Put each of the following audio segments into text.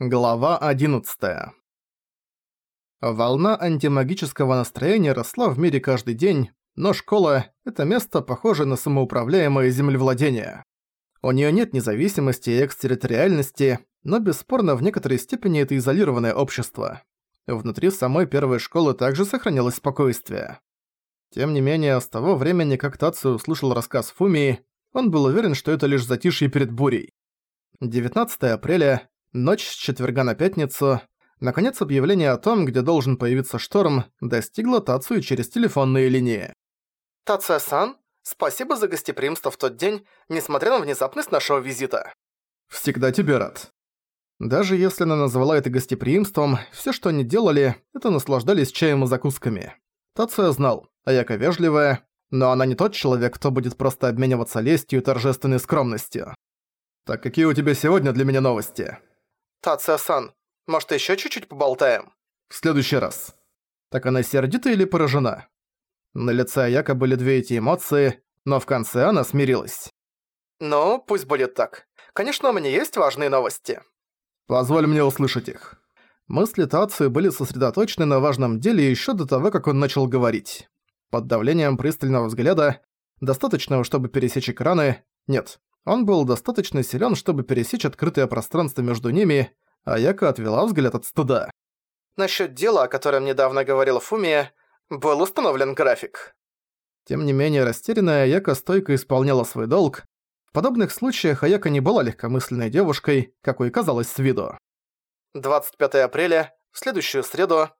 Глава 11 Волна антимагического настроения росла в мире каждый день, но школа – это место, похожее на самоуправляемое землевладение. У нее нет независимости и экстерриториальности, но бесспорно в некоторой степени это изолированное общество. Внутри самой первой школы также сохранялось спокойствие. Тем не менее, с того времени, как Тацию услышал рассказ Фумии, он был уверен, что это лишь затишье перед бурей. 19 апреля Ночь с четверга на пятницу. Наконец, объявление о том, где должен появиться шторм, достигло Тацию через телефонные линии. «Тация-сан, спасибо за гостеприимство в тот день, несмотря на внезапность нашего визита». «Всегда тебе рад». Даже если она назвала это гостеприимством, все, что они делали, это наслаждались чаем и закусками. Тация знал, Аяка вежливая, но она не тот человек, кто будет просто обмениваться лестью и торжественной скромностью. «Так какие у тебя сегодня для меня новости?» «Тация-сан, может, еще чуть-чуть поболтаем?» «В следующий раз». Так она сердита или поражена? На лице Аяка были две эти эмоции, но в конце она смирилась. «Ну, пусть будет так. Конечно, у меня есть важные новости». «Позволь мне услышать их». Мысли Тации были сосредоточены на важном деле еще до того, как он начал говорить. Под давлением пристального взгляда, достаточного, чтобы пересечь экраны, нет, он был достаточно силен, чтобы пересечь открытое пространство между ними, а Яка отвела взгляд от стыда. Насчет дела, о котором недавно говорила Фумия, был установлен график. Тем не менее, растерянная Аяка стойко исполняла свой долг. В подобных случаях Аяка не была легкомысленной девушкой, какой казалось с виду. 25 апреля, в следующую среду,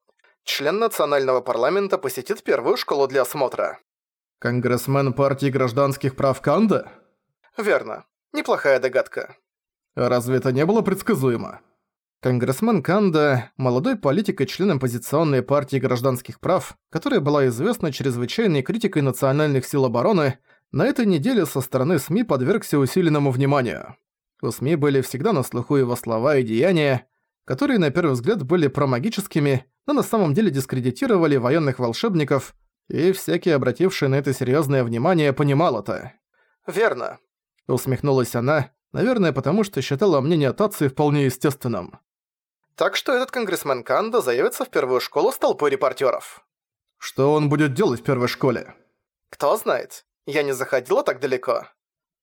член национального парламента посетит первую школу для осмотра. Конгрессмен партии гражданских прав Канда? Верно. Неплохая догадка. Разве это не было предсказуемо? Конгрессмен Канда, молодой политик и член оппозиционной партии гражданских прав, которая была известна чрезвычайной критикой национальных сил обороны, на этой неделе со стороны СМИ подвергся усиленному вниманию. У СМИ были всегда на слуху его слова и деяния, которые на первый взгляд были промагическими, но на самом деле дискредитировали военных волшебников, и всякий, обративший на это серьезное внимание, понимал это. «Верно. Усмехнулась она, наверное, потому что считала мнение Тации вполне естественным. Так что этот конгрессмен Канда заявится в первую школу с толпой репортеров. Что он будет делать в первой школе? Кто знает. Я не заходила так далеко.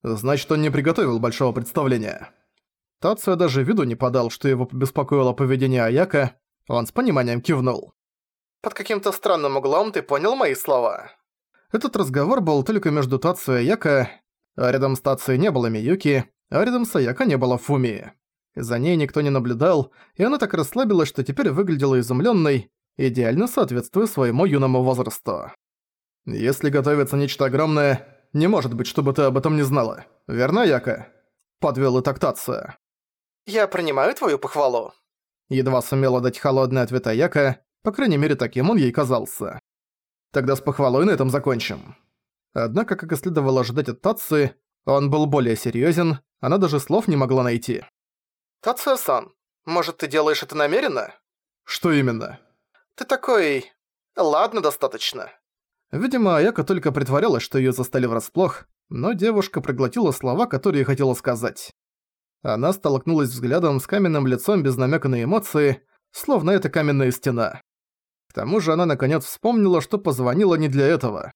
Значит, он не приготовил большого представления. Тация даже виду не подал, что его побеспокоило поведение Аяка, он с пониманием кивнул. «Под каким-то странным углом ты понял мои слова». Этот разговор был только между Тацией и Аяка, а рядом с Тацией не было Миюки, а рядом с Аяко не было Фумии. За ней никто не наблюдал, и она так расслабилась, что теперь выглядела изумлённой, идеально соответствуя своему юному возрасту. «Если готовится нечто огромное, не может быть, чтобы ты об этом не знала. Верно, Яка?» Подвёл итак Тация. «Я принимаю твою похвалу». Едва сумела дать холодный ответ Аяка, по крайней мере, таким он ей казался. «Тогда с похвалой на этом закончим». Однако, как и следовало ожидать от Татсы, он был более серьёзен, она даже слов не могла найти. «Тация-сан, может, ты делаешь это намеренно?» «Что именно?» «Ты такой... Ладно, достаточно». Видимо, Аяка только притворялась, что её застали врасплох, но девушка проглотила слова, которые хотела сказать. Она столкнулась взглядом с каменным лицом без намека на эмоции, словно это каменная стена. К тому же она наконец вспомнила, что позвонила не для этого.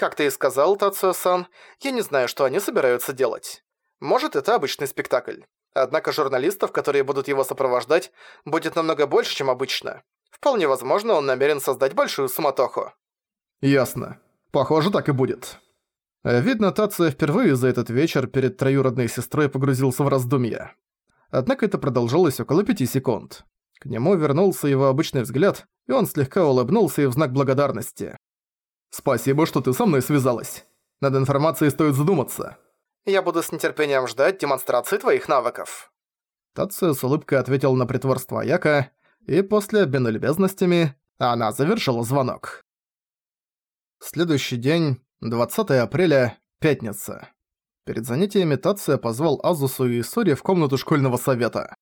Как ты и сказал, Тацио-сан, я не знаю, что они собираются делать. Может, это обычный спектакль. Однако журналистов, которые будут его сопровождать, будет намного больше, чем обычно. Вполне возможно, он намерен создать большую суматоху. Ясно. Похоже, так и будет. Видно, Тация впервые за этот вечер перед троюродной сестрой погрузился в раздумья. Однако это продолжалось около пяти секунд. К нему вернулся его обычный взгляд, и он слегка улыбнулся и в знак благодарности. «Спасибо, что ты со мной связалась. Над информацией стоит задуматься». «Я буду с нетерпением ждать демонстрации твоих навыков». Тацио с улыбкой ответил на притворство Аяка, и после обмена любезностями она завершила звонок. Следующий день, 20 апреля, пятница. Перед занятиями Тация позвал Азусу и Исори в комнату школьного совета.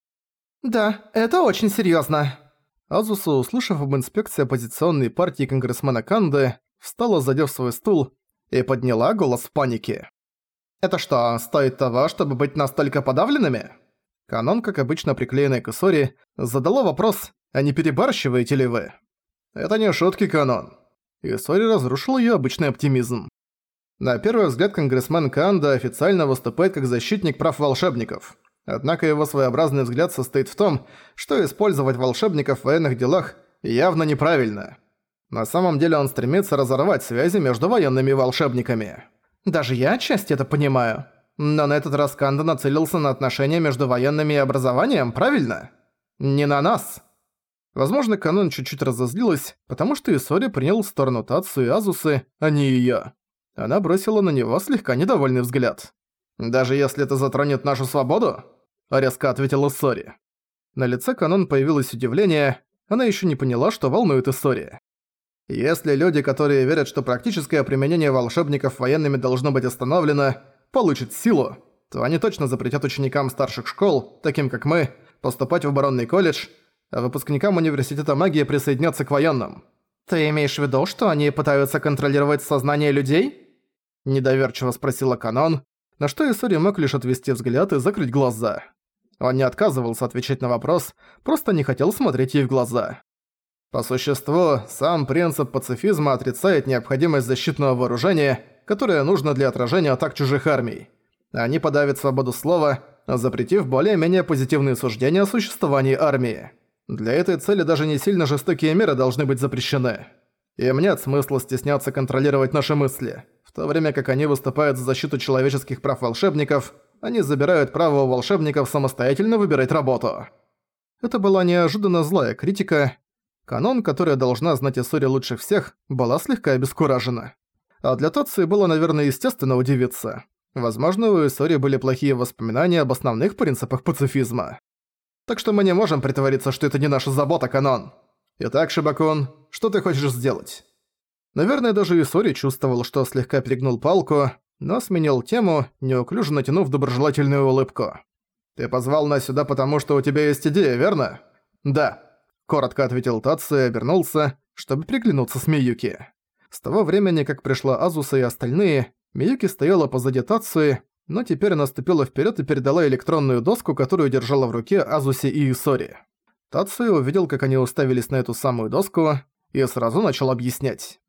«Да, это очень серьёзно». Азуса, услышав об инспекции оппозиционной партии конгрессмена Канды, встала, задев свой стул, и подняла голос в панике. «Это что, стоит того, чтобы быть настолько подавленными?» Канон, как обычно приклеенный к Исори, задала вопрос, а не перебарщиваете ли вы? Это не шутки, Канон. Исори разрушил её обычный оптимизм. На первый взгляд конгрессмен Канда официально выступает как защитник прав волшебников. Однако его своеобразный взгляд состоит в том, что использовать волшебников в военных делах явно неправильно. На самом деле он стремится разорвать связи между военными и волшебниками. Даже я отчасти это понимаю. Но на этот раз Канда нацелился на отношения между военными и образованием, правильно? Не на нас. Возможно, Канон чуть-чуть разозлилась, потому что Исори принял сторону Тацу и Азусы, а не её. Она бросила на него слегка недовольный взгляд. «Даже если это затронет нашу свободу?» – резко ответил Исори. На лице Канон появилось удивление, она ещё не поняла, что волнует Исори. Если люди, которые верят, что практическое применение волшебников военными должно быть остановлено, получат силу, то они точно запретят ученикам старших школ, таким как мы, поступать в оборонный колледж, а выпускникам университета магии присоединяться к военным. «Ты имеешь в виду, что они пытаются контролировать сознание людей?» Недоверчиво спросила Канон, на что Исори мог лишь отвести взгляд и закрыть глаза. Он не отказывался отвечать на вопрос, просто не хотел смотреть ей в глаза. По существу, сам принцип пацифизма отрицает необходимость защитного вооружения, которое нужно для отражения атак чужих армий. Они подавят свободу слова, запретив более-менее позитивные суждения о существовании армии. Для этой цели даже не сильно жестокие меры должны быть запрещены. Им нет смысла стесняться контролировать наши мысли. В то время как они выступают за защиту человеческих прав волшебников, они забирают право у волшебников самостоятельно выбирать работу. Это была неожиданно злая критика, Канон, которая должна знать Исори лучше всех, была слегка обескуражена. А для Тоции было, наверное, естественно удивиться. Возможно, у Исори были плохие воспоминания об основных принципах пацифизма. Так что мы не можем притвориться, что это не наша забота, Канон. Итак, Шибакун, что ты хочешь сделать? Наверное, даже Исори чувствовал, что слегка перегнул палку, но сменил тему, неуклюже натянув доброжелательную улыбку. «Ты позвал нас сюда, потому что у тебя есть идея, верно?» «Да», Коротко ответил Татсу и обернулся, чтобы приглянуться с Миюки. С того времени, как пришла Азуса и остальные, Миюки стояла позади Татсуи, но теперь она ступила вперед и передала электронную доску, которую держала в руке Азуси и Исори. Тацуя увидел, как они уставились на эту самую доску, и сразу начал объяснять.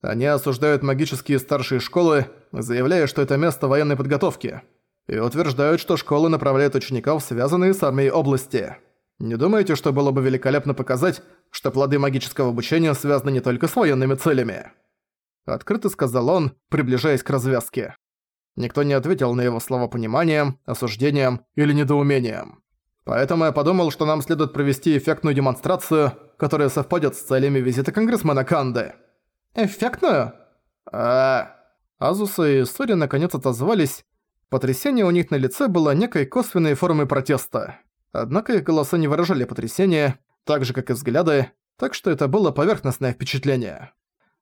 Они осуждают магические старшие школы, заявляя, что это место военной подготовки, и утверждают, что школы направляют учеников, связанные с армией области. Не думаете, что было бы великолепно показать, что плоды магического обучения связаны не только с военными целями?» Открыто сказал он, приближаясь к развязке. Никто не ответил на его слова пониманием, осуждением или недоумением. Поэтому я подумал, что нам следует провести эффектную демонстрацию, которая совпадет с целями визита конгрессмена Канды. «Эффектную?» а Азуса и Сори наконец отозвались. Потрясение у них на лице было некой косвенной формой протеста. Однако их голоса не выражали потрясения, так же как и взгляды, так что это было поверхностное впечатление.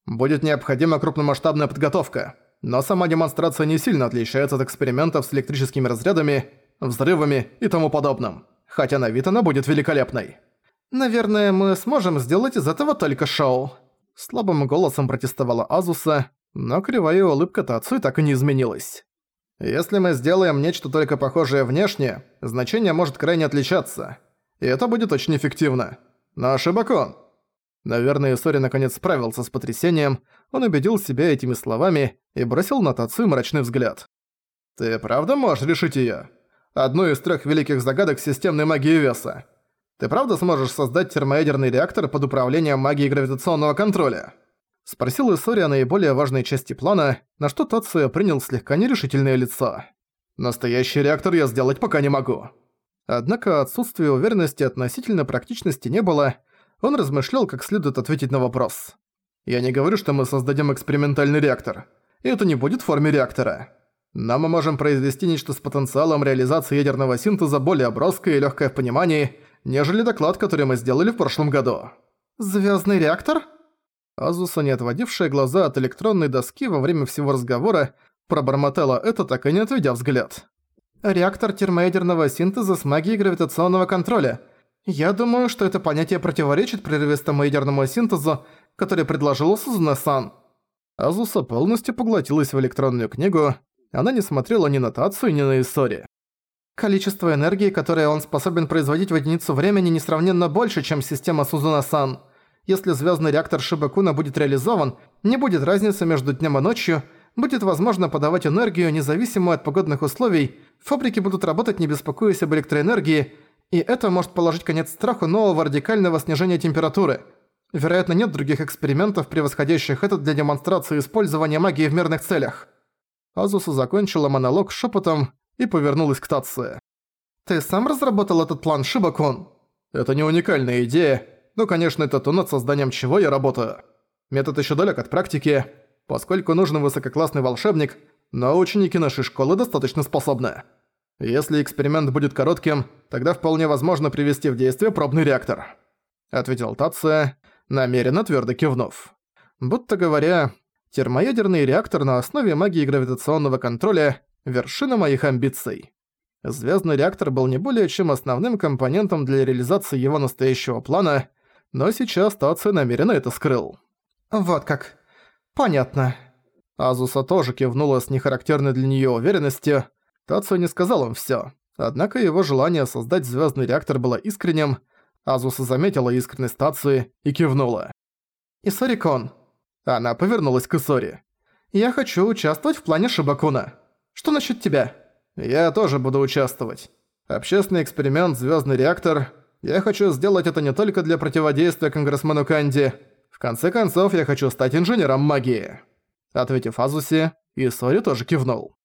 Будет необходима крупномасштабная подготовка, но сама демонстрация не сильно отличается от экспериментов с электрическими разрядами, взрывами и тому подобным, хотя на вид она будет великолепной. «Наверное, мы сможем сделать из этого только шоу», слабым голосом протестовала Азуса, но кривая улыбка Тацуи так и не изменилась. Если мы сделаем нечто только похожее внешне, значение может крайне отличаться. И это будет очень эффективно. Но Шибакон... Наверное, Сори наконец справился с потрясением, он убедил себя этими словами и бросил на Тацу мрачный взгляд. «Ты правда можешь решить её? Одну из трёх великих загадок системной магии веса. Ты правда сможешь создать термоядерный реактор под управлением магии гравитационного контроля?» Спросил Исори о наиболее важной части плана, на что Тацуя принял слегка нерешительное лицо. «Настоящий реактор я сделать пока не могу». Однако отсутствия уверенности относительно практичности не было, он размышлял, как следует ответить на вопрос. «Я не говорю, что мы создадим экспериментальный реактор. И это не будет в форме реактора. Но мы можем произвести нечто с потенциалом реализации ядерного синтеза более броское и легкое в понимании, нежели доклад, который мы сделали в прошлом году». «Звездный реактор?» Азуса, не отводившая глаза от электронной доски во время всего разговора, пробормотала это, так и не отведя взгляд. «Реактор термоядерного синтеза с магией гравитационного контроля. Я думаю, что это понятие противоречит прерывистому ядерному синтезу, который предложил Сузуна-сан». Азуса полностью поглотилась в электронную книгу, она не смотрела ни на Тацу, ни на Исори. Количество энергии, которое он способен производить в единицу времени, несравненно больше, чем система Сузуна-сан. Если звездный реактор Шибакуна будет реализован, не будет разницы между днем и ночью, будет возможно подавать энергию, независимо от погодных условий, фабрики будут работать не беспокоясь об электроэнергии, и это может положить конец страху нового радикального снижения температуры. Вероятно, нет других экспериментов, превосходящих этот для демонстрации использования магии в мирных целях. Азуса закончила монолог шепотом и повернулась к Татсу. «Ты сам разработал этот план, Шибакон?» «Это не уникальная идея, но, конечно, это то, над созданием чего я работаю. Метод еще далек от практики, поскольку нужен высококлассный волшебник, но ученики нашей школы достаточно способны. Если эксперимент будет коротким, тогда вполне возможно привести в действие пробный реактор», — ответил Татсу, намеренно твердо кивнув. Будто говоря, термоядерный реактор на основе магии гравитационного контроля — вершина моих амбиций. Звездный реактор был не более чем основным компонентом для реализации его настоящего плана, но сейчас Тацию намеренно это скрыл. «Вот как. Понятно». Азуса тоже кивнула с нехарактерной для неё уверенностью. Тацию не сказал им всё. Однако его желание создать звездный реактор было искренним. Азуса заметила искренность Тацию и кивнула. «Исорикон». Она повернулась к Исори. «Я хочу участвовать в плане Шибакуна. Что насчет тебя?» «Я тоже буду участвовать. Общественный эксперимент «Звездный реактор» Я хочу сделать это не только для противодействия конгрессмену Канди. В конце концов, я хочу стать инженером магии». Ответив Азусе, Исори тоже кивнул.